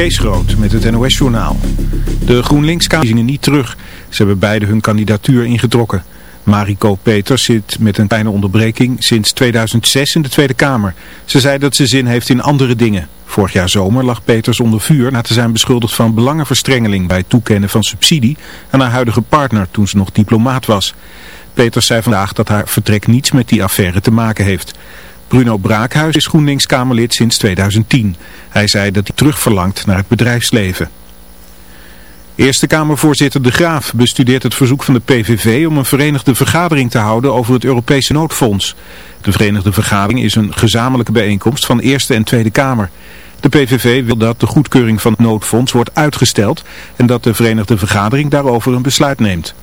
Kees Groot met het NOS-journaal. De GroenLinks-verkiezingen niet terug. Ze hebben beide hun kandidatuur ingetrokken. Mariko Peters zit met een kleine onderbreking sinds 2006 in de Tweede Kamer. Ze zei dat ze zin heeft in andere dingen. Vorig jaar zomer lag Peters onder vuur na te zijn beschuldigd van belangenverstrengeling bij het toekennen van subsidie aan haar huidige partner toen ze nog diplomaat was. Peters zei vandaag dat haar vertrek niets met die affaire te maken heeft. Bruno Braakhuis is GroenLinks-Kamerlid sinds 2010. Hij zei dat hij terugverlangt naar het bedrijfsleven. Eerste Kamervoorzitter De Graaf bestudeert het verzoek van de PVV om een verenigde vergadering te houden over het Europese noodfonds. De verenigde vergadering is een gezamenlijke bijeenkomst van Eerste en Tweede Kamer. De PVV wil dat de goedkeuring van het noodfonds wordt uitgesteld en dat de verenigde vergadering daarover een besluit neemt.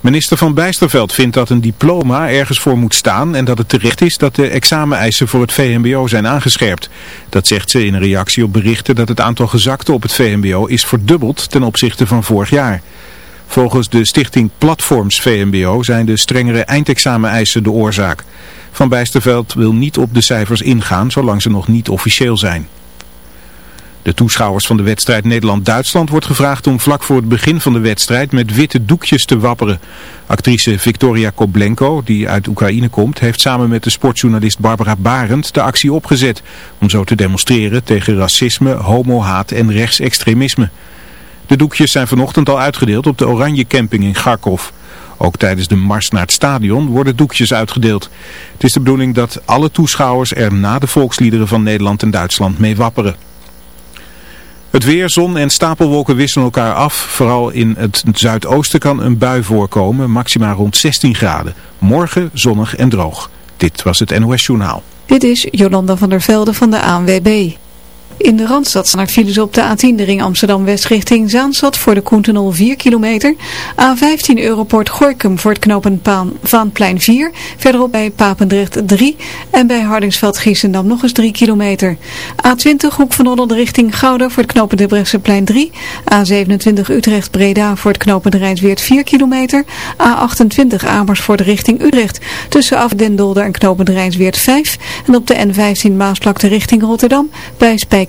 Minister van Bijsterveld vindt dat een diploma ergens voor moet staan en dat het terecht is dat de exameneisen voor het VMBO zijn aangescherpt. Dat zegt ze in een reactie op berichten dat het aantal gezakten op het VMBO is verdubbeld ten opzichte van vorig jaar. Volgens de stichting Platforms VMBO zijn de strengere eindexameneisen de oorzaak. Van Bijsterveld wil niet op de cijfers ingaan zolang ze nog niet officieel zijn. De toeschouwers van de wedstrijd Nederland-Duitsland wordt gevraagd om vlak voor het begin van de wedstrijd met witte doekjes te wapperen. Actrice Victoria Koblenko, die uit Oekraïne komt, heeft samen met de sportjournalist Barbara Barend de actie opgezet. Om zo te demonstreren tegen racisme, homohaat en rechtsextremisme. De doekjes zijn vanochtend al uitgedeeld op de Oranje Camping in Kharkov. Ook tijdens de mars naar het stadion worden doekjes uitgedeeld. Het is de bedoeling dat alle toeschouwers er na de volksliederen van Nederland en Duitsland mee wapperen. Het weer, zon en stapelwolken wisselen elkaar af. Vooral in het zuidoosten kan een bui voorkomen, maximaal rond 16 graden. Morgen zonnig en droog. Dit was het NOS Journaal. Dit is Jolanda van der Velde van de ANWB. In de Randstad staan files op de A10, de ring Amsterdam-West richting Zaanstad voor de Koentenol 4 kilometer. A15 Europort Gorkum voor het knooppunt Vaanplein 4. Verderop bij Papendrecht 3 en bij Hardingsveld-Giessendam nog eens 3 kilometer. A20 Hoek van Holland richting Gouda voor het knooppunt Debrechtseplein 3. A27 Utrecht-Breda voor het knooppunt Rijnsweert 4 kilometer. A28 Amersfoort richting Utrecht tussen Afdendolder en knooppunt Rijnsweert 5. En op de N15 Maasplakte richting Rotterdam bij Spijk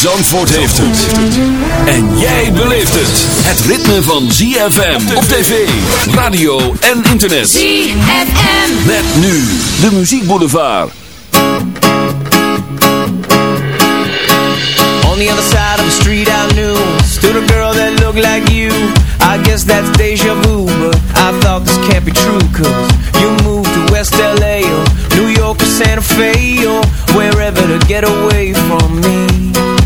Zandvoort heeft het. En jij beleeft het. Het ritme van ZFM op tv, radio en internet. ZFM. Met nu de muziekboulevard. On the other side of the street I knew Stood a girl that looked like you I guess that's deja vu But I thought this can't be true Cause you moved to West LA Or New York or Santa Fe Or wherever to get away from me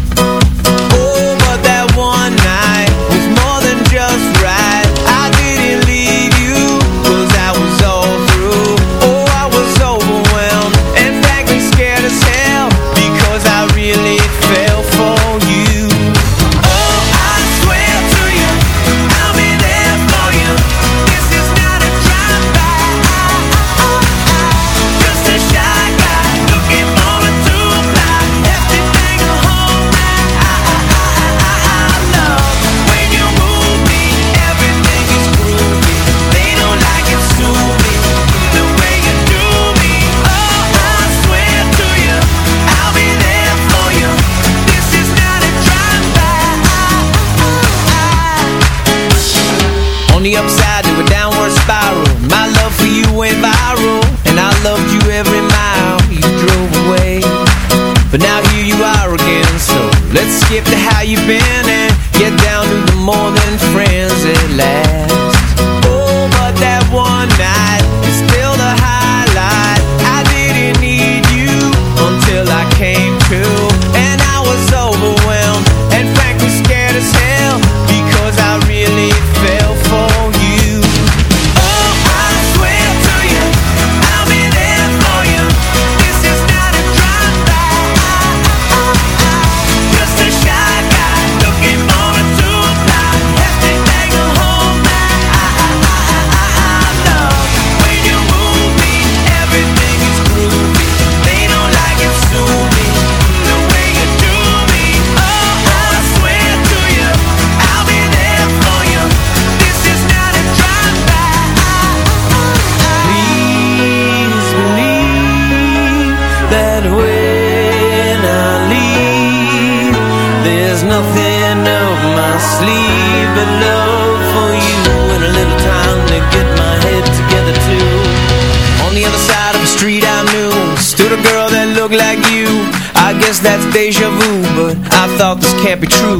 be true.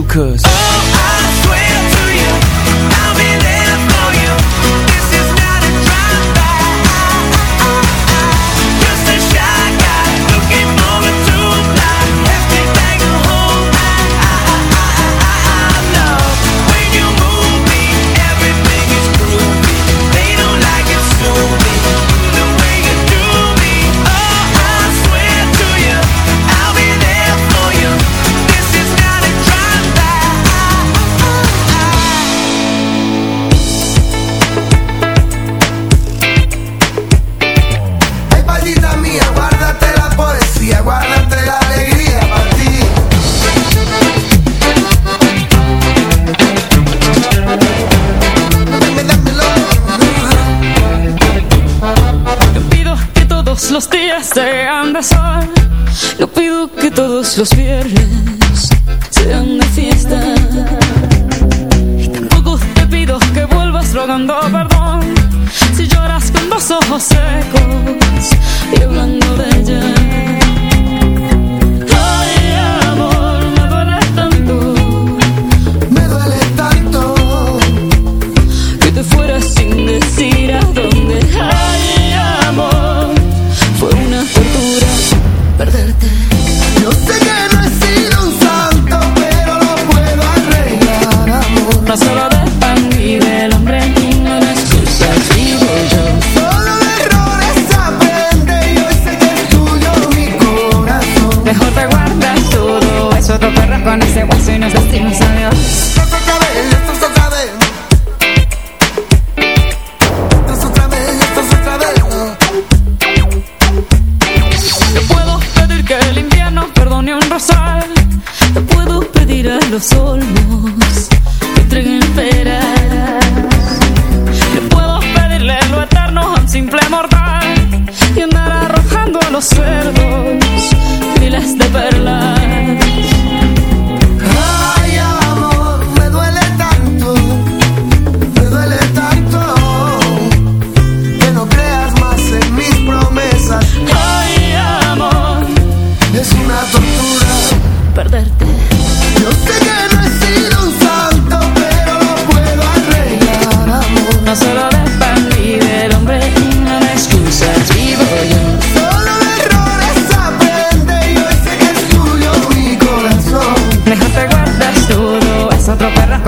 todos los días sean de sol. Yo pido que todos los viernes sean de fiesta. Y tampoco te pido que vuelvas rogando perdón. Si lloras con dos ojos secos y hablando de ella.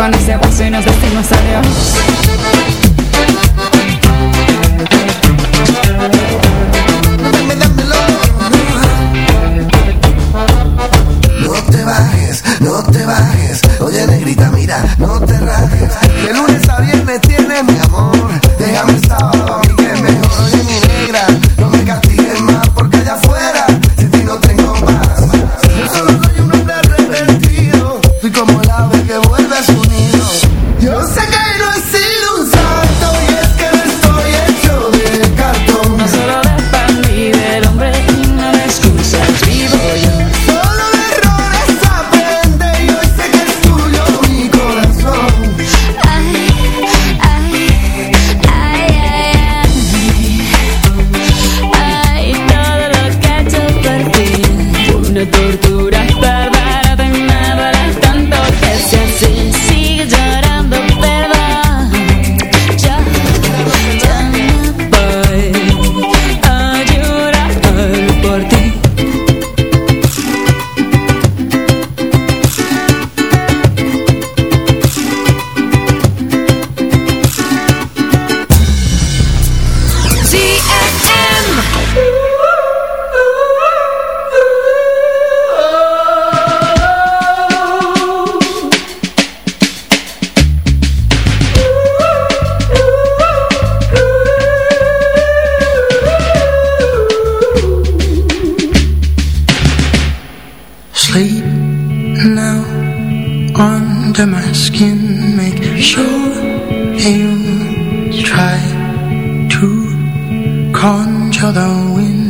understand what sinners, ik sing no conjure the wind.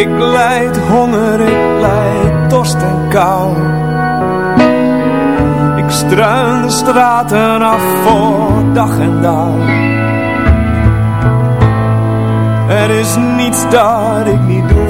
Ik leid honger, ik lijd dorst en kou. Ik struin de straten af voor dag en dag. Er is niets dat ik niet doe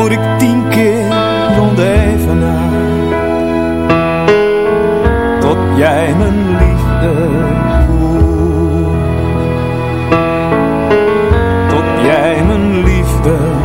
moet ik tien keer rondevenaar Tot jij mijn liefde voelt. Tot jij mijn liefde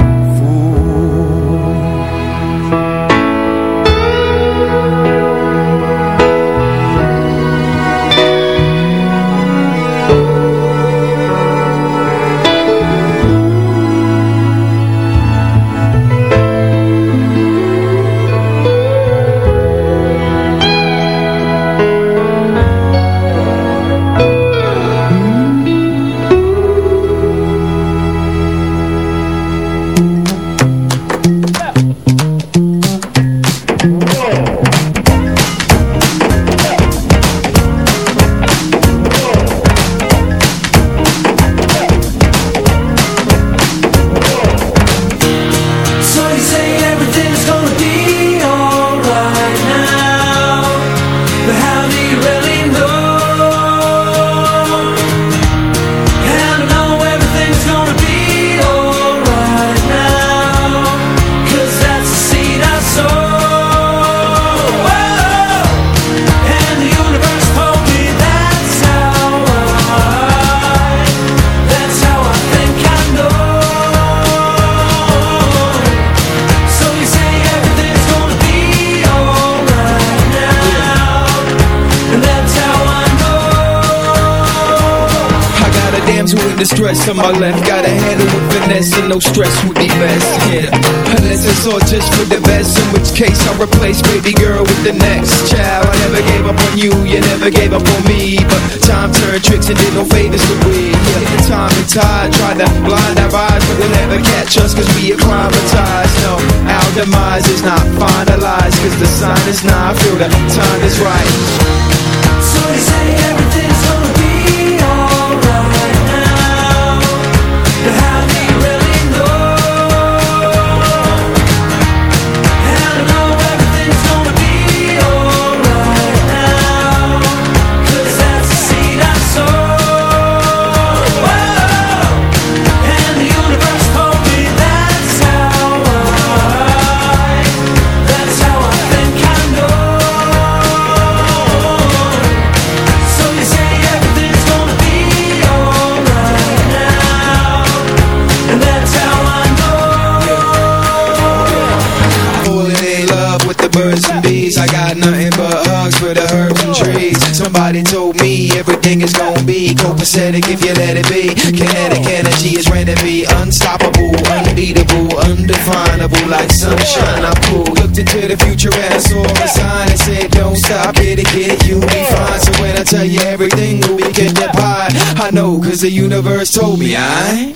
copacetic if you let it be. Kinetic energy is ready to be unstoppable, unbeatable, undefinable, like sunshine. I'm. Looked into the future and I saw a sign that said, Don't stop, it, get you'll be fine. So when I tell you everything will be get pie, I know, cause the universe told me I.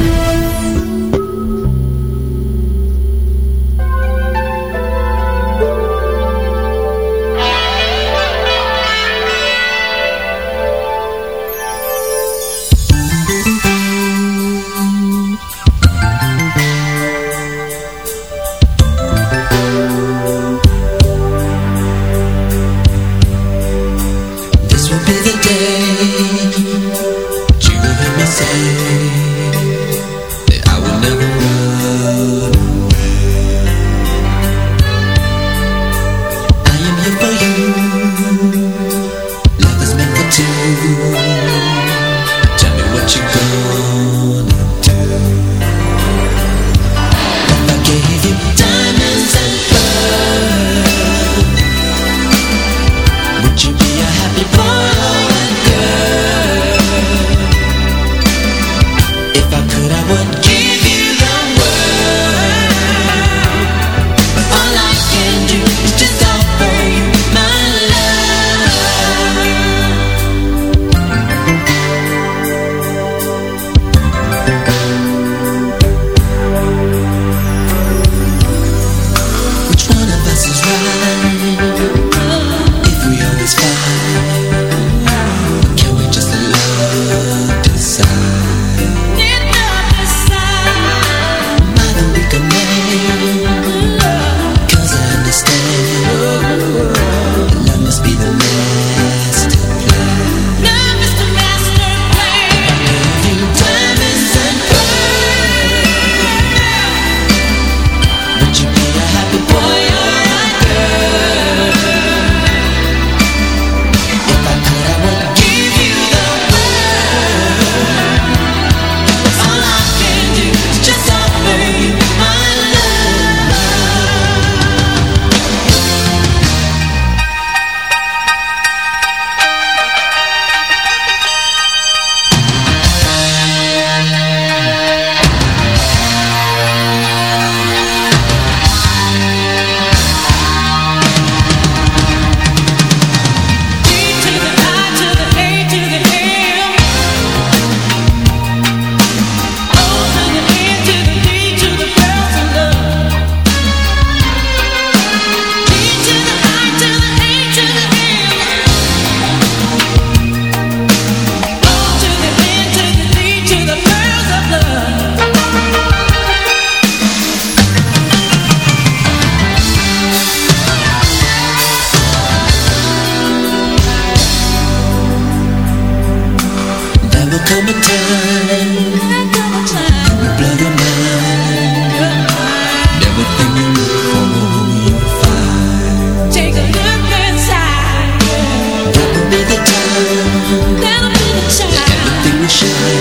Everything will shine.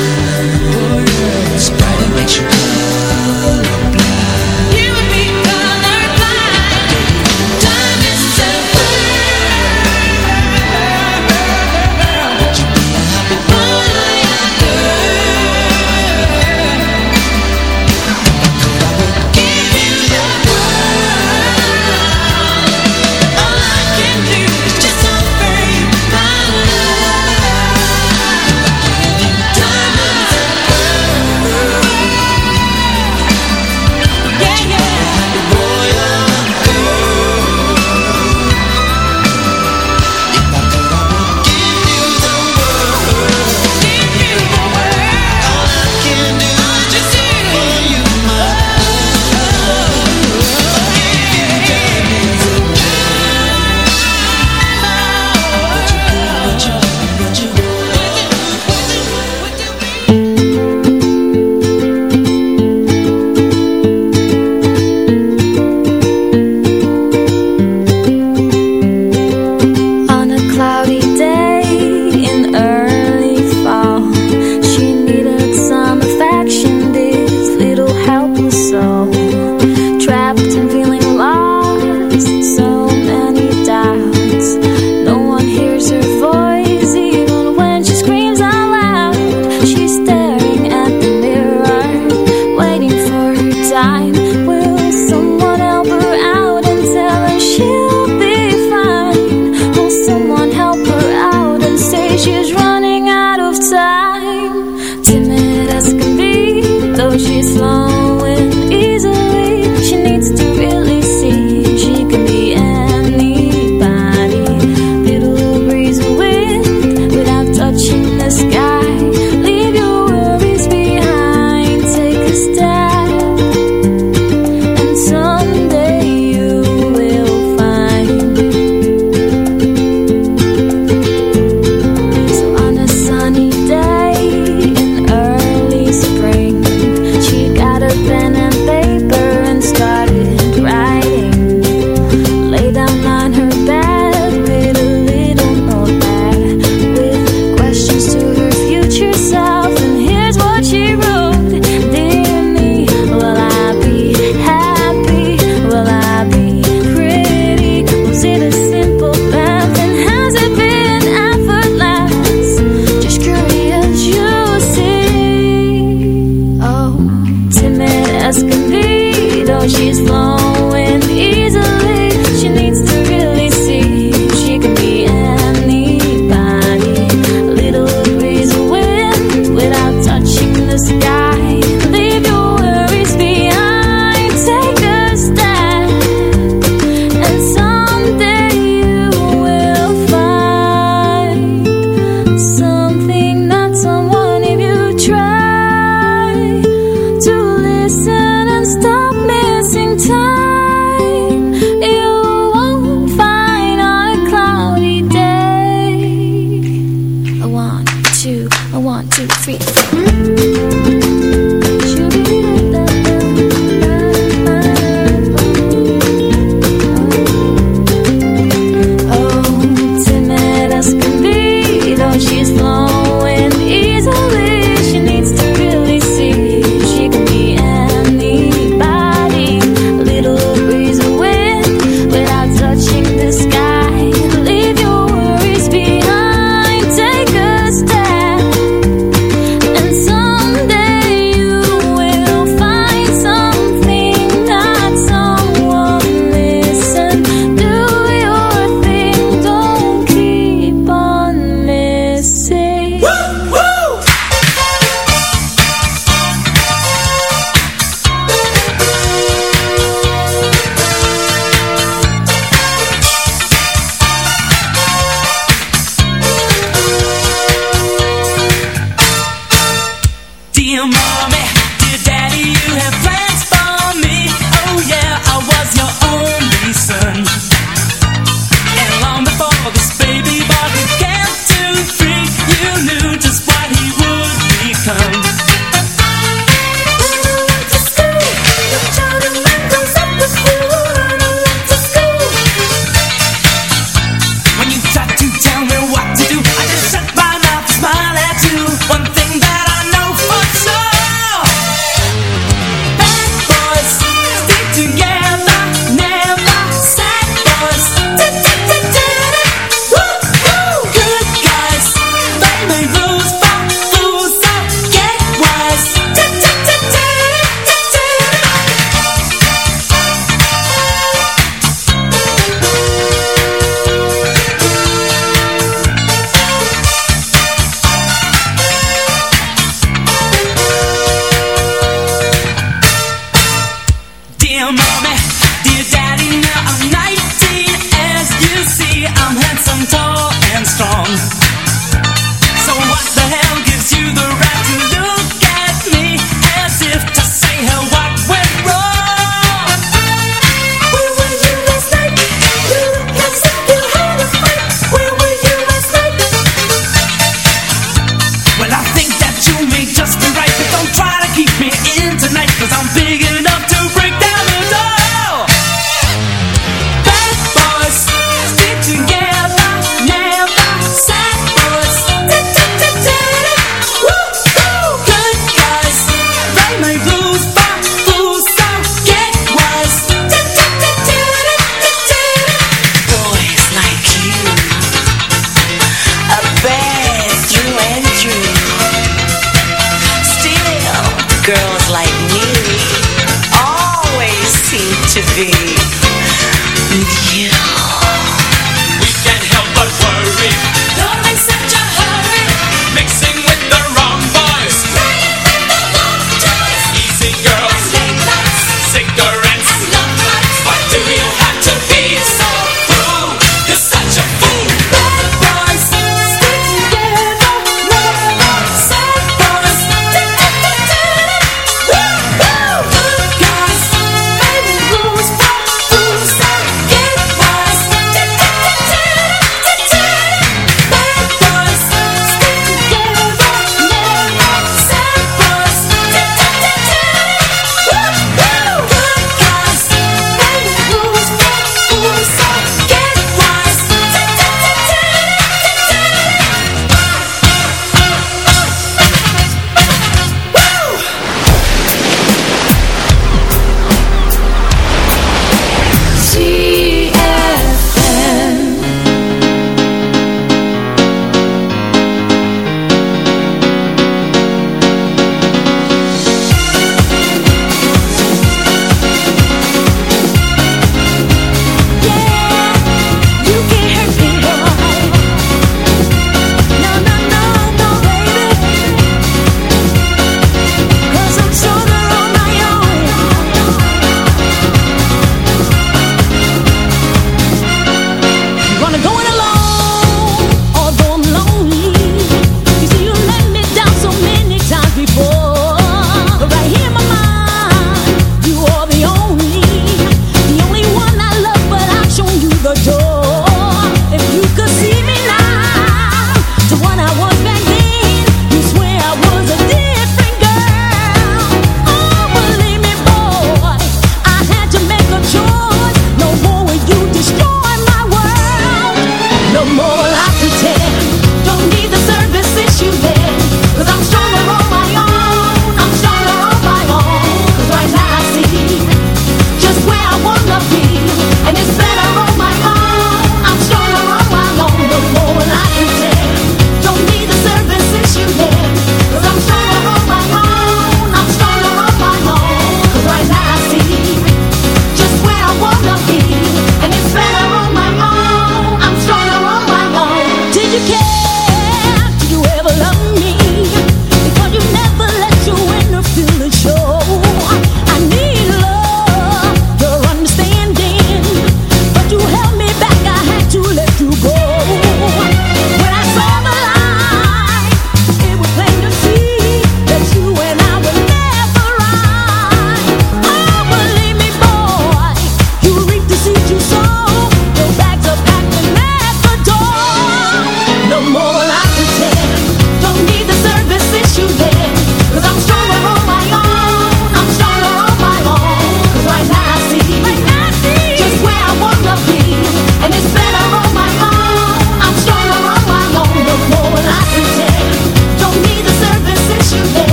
him, me. Oh,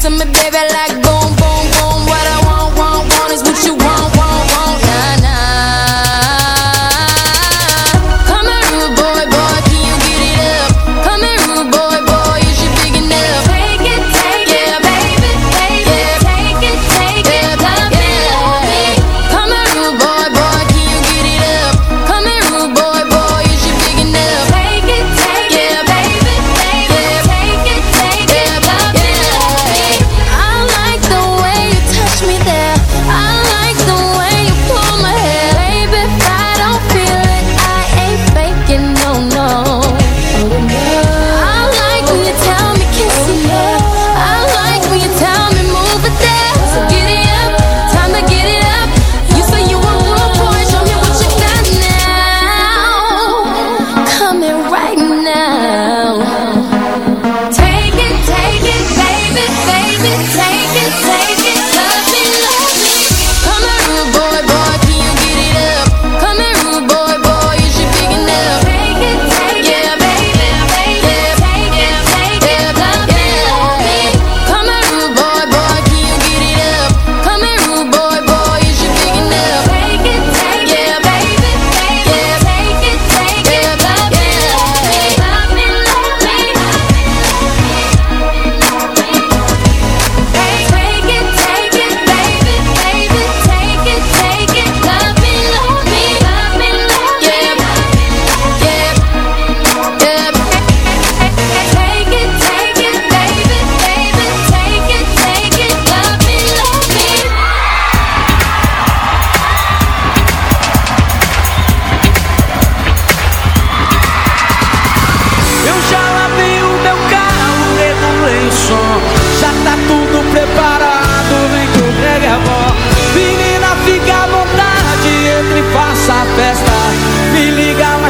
to me, baby, like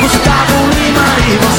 Gustavo Lima y vos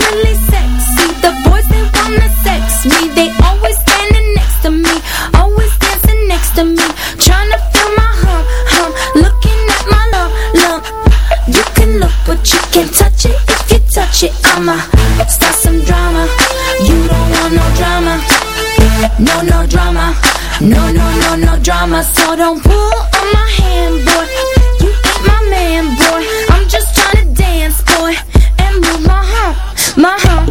No, no, no, no drama, so don't pull on my hand, boy. You ain't my man, boy. I'm just trying to dance, boy, and move my heart, my heart.